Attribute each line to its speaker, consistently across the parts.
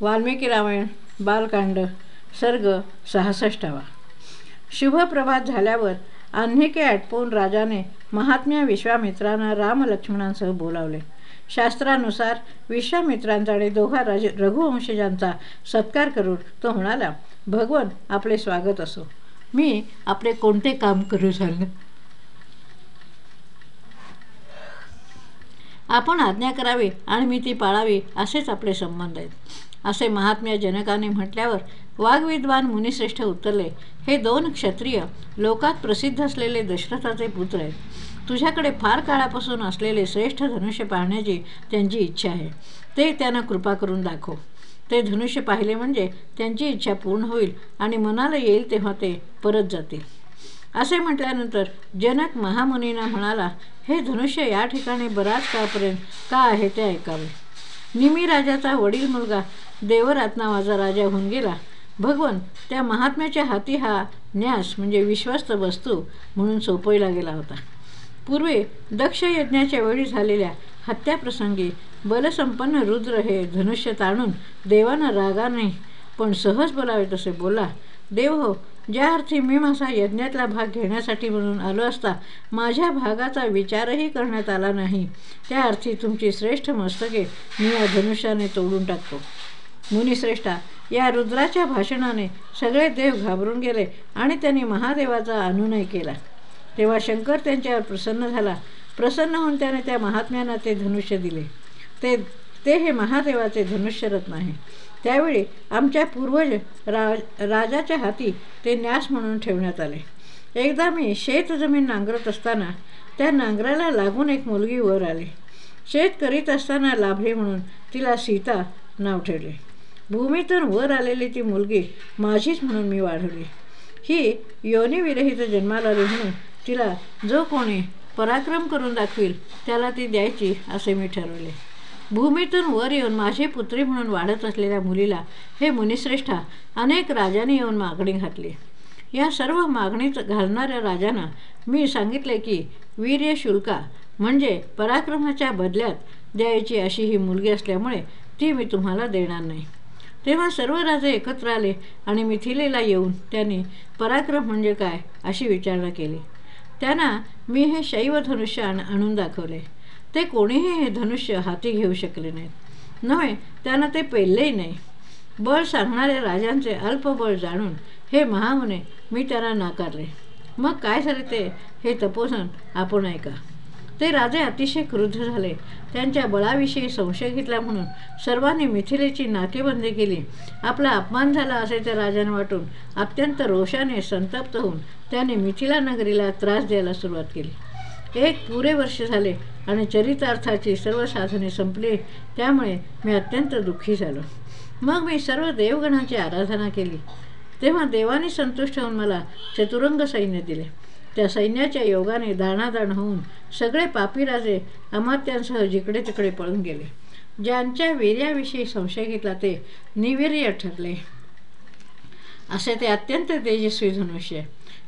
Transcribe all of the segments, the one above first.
Speaker 1: वाल्मिकी रामायण बालकांड सर्ग सहासष्टावा. शुभप्रभात झाल्यावर आन्हिके आटपून राजाने महात्म्या विश्वामित्रांना रामलक्ष्मणांसह बोलावले. शास्त्रानुसार विश्वामित्रांचा आणि दोघा राज रघुवंशजांचा सत्कार करून तो म्हणाला भगवान आपले स्वागत असो. मी आपले कोणते काम करू झालं? आपण आज्ञा करावी आणि मी ती पाळावी असेच आपले संबंध आहेत. असे महात्म्या जनकाने म्हटल्यावर वाग्विद्वान मुनिश्रेष्ठ उतरले. हे दोन क्षत्रिय लोकात प्रसिद्ध असलेले दशरथाचे पुत्र आहेत. तुझ्याकडे फार काळापासून असलेले श्रेष्ठ धनुष्य पाहण्याची त्यांची इच्छा आहे. ते त्यांना कृपा करून दाखव. ते धनुष्य पाहिले म्हणजे त्यांची इच्छा पूर्ण होईल आणि मनाला येईल तेव्हा ते परत जातील. असे म्हटल्यानंतर जनक महामुनींना म्हणाला हे धनुष्य या ठिकाणी बराच काळपर्यंत का आहे ते ऐकावे? निमी राजाचा वडील मुलगा देवरात नावाचा राजा होऊन गेला. भगवन त्या महात्म्याच्या हाती हा न्यास म्हणजे विश्वस्त वस्तू म्हणून सोपविला गेला होता. पूर्वी दक्ष यज्ञाच्या वेळी झालेल्या हत्याप्रसंगी बलसंपन्न रुद्र हे धनुष्य ताणून देवानं रागाने पण सहज बोलावे तसे बोला. देव हो ज्या अर्थी मी माझा यज्ञातला भाग घेण्यासाठी म्हणून आलो असता माझ्या भागाचा विचारही करण्यात आला नाही. त्या अर्थी तुमची श्रेष्ठ मस्तके मी या धनुष्याने तोडून टाकतो. मुनिश्रेष्ठा या रुद्राच्या भाषणाने सगळे देव घाबरून गेले आणि त्यांनी महादेवाचा अनुनय केला. तेव्हा शंकर त्यांच्यावर प्रसन्न झाला. प्रसन्न होऊन त्याने त्या महात्म्यांना ते धनुष्य दिले. ते ते हे महादेवाचे धनुष्यरत्न आहे त्यावेळी आमच्या पूर्वज रा राजाच्या हाती ते न्यास म्हणून ठेवण्यात आले. एकदा मी शेत जमीन नांगरत असताना त्या नांगराला लागून एक मुलगी वर आली. शेत करीत असताना लाभली म्हणून तिला सीता नाव ठेवले. भूमीतून वर आलेली ती मुलगी माझीच म्हणून मी वाढवली. ही योनिविरहित जन्माला आली म्हणून तिला जो कोणी पराक्रम करून दाखवील त्याला ती द्यायची असे मी ठरवले. भूमीतून वर येऊन माझी पुत्री म्हणून वाढत असलेल्या मुलीला हे मुनिश्रेष्ठा अनेक राजांनी येऊन मागणी घातली. या सर्व मागणीत घालणाऱ्या राजांना मी सांगितले की वीर्य शुल्का म्हणजे पराक्रमाच्या बदल्यात द्यायची अशी ही मुलगी असल्यामुळे ती मी तुम्हाला देणार नाही. तेव्हा सर्व राजे एकत्र आले आणि मिथिलेला येऊन त्यांनी पराक्रम म्हणजे काय अशी विचारणा केली. त्यांना मी हे शैव धनुष्य आणून दाखवले. ते कोणीही हे धनुष्य हाती घेऊ शकले नाहीत. नव्हे त्यांना ते पेललेही नाही. बळ सांगणाऱ्या राजांचे अल्पबळ जाणून हे महामुने मी त्यांना नाकारले. मग काय झाले ते हे तपोसन आपण ऐका. ते राजे अतिशय क्रुद्ध झाले. त्यांच्या बळाविषयी संशय घेतला म्हणून सर्वांनी मिथिलेची नाकेबंदी केली. आपला अपमान झाला असे त्या राजाने वाटून अत्यंत रोषाने संतप्त होऊन त्याने मिथिला नगरीला त्रास द्यायला सुरुवात केली. एक पुरे वर्ष झाले आणि चरितार्थाची सर्व साधने संपली. त्यामुळे मी अत्यंत दुःखी झालो. मग मी सर्व देवगणांची आराधना केली. तेव्हा देवाने संतुष्ट होऊन मला चतुरंग सैन्य दिले. त्या सैन्याच्या योगाने दाणादाण होऊन सगळे पापी राजे अमात्यांसह जिकडे तिकडे पळून गेले. ज्यांच्या वीर्याविषयी संशय घेतला ते निवीर्य ठरले. असे ते अत्यंत तेजस्वी धनुष्य.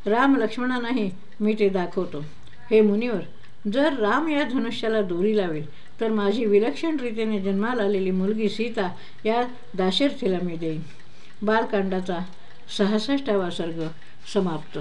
Speaker 1: राम लक्ष्मणांनाही मी ते दाखवतो. हे मुनिवर जर राम या धनुष्याला दोरी लावेल तर माझी विलक्षण रीतीने जन्माला आलेली मुलगी सीता या दाशर्थीला मी देईन. बालकांडाचा सहासष्टावा सर्ग समाप्त.